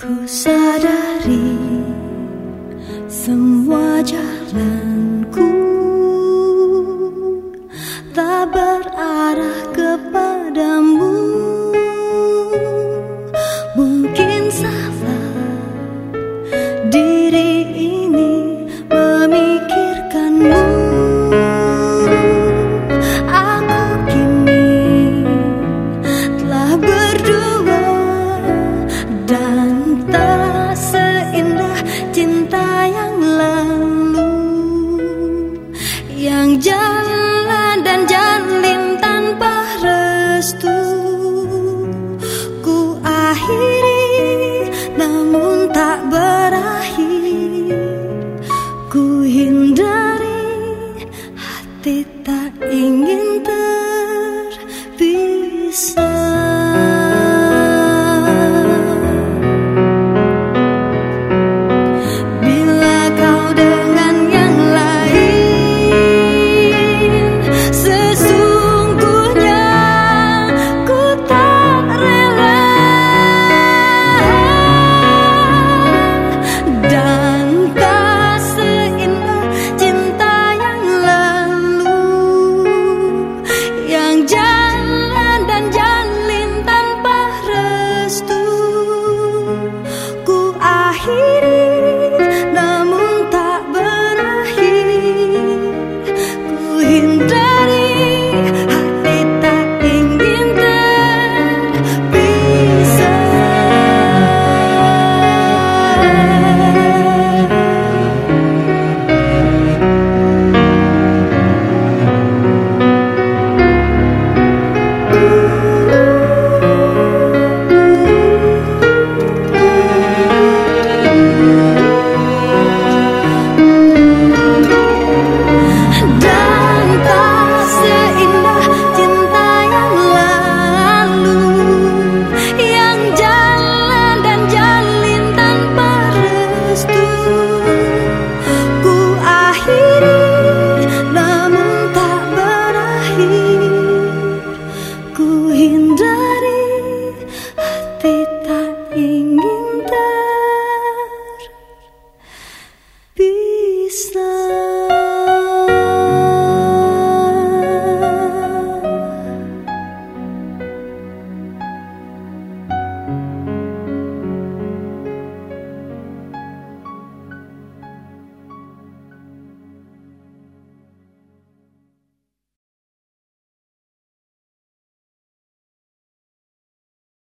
Ku sadari semua jalanku tak berarah kepadamu. yang lalu yang jalan dan jalin tanpa restu. Ku akhiri namun tak berakhir. Ku hindari hati tak ingin ter